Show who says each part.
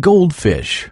Speaker 1: goldfish.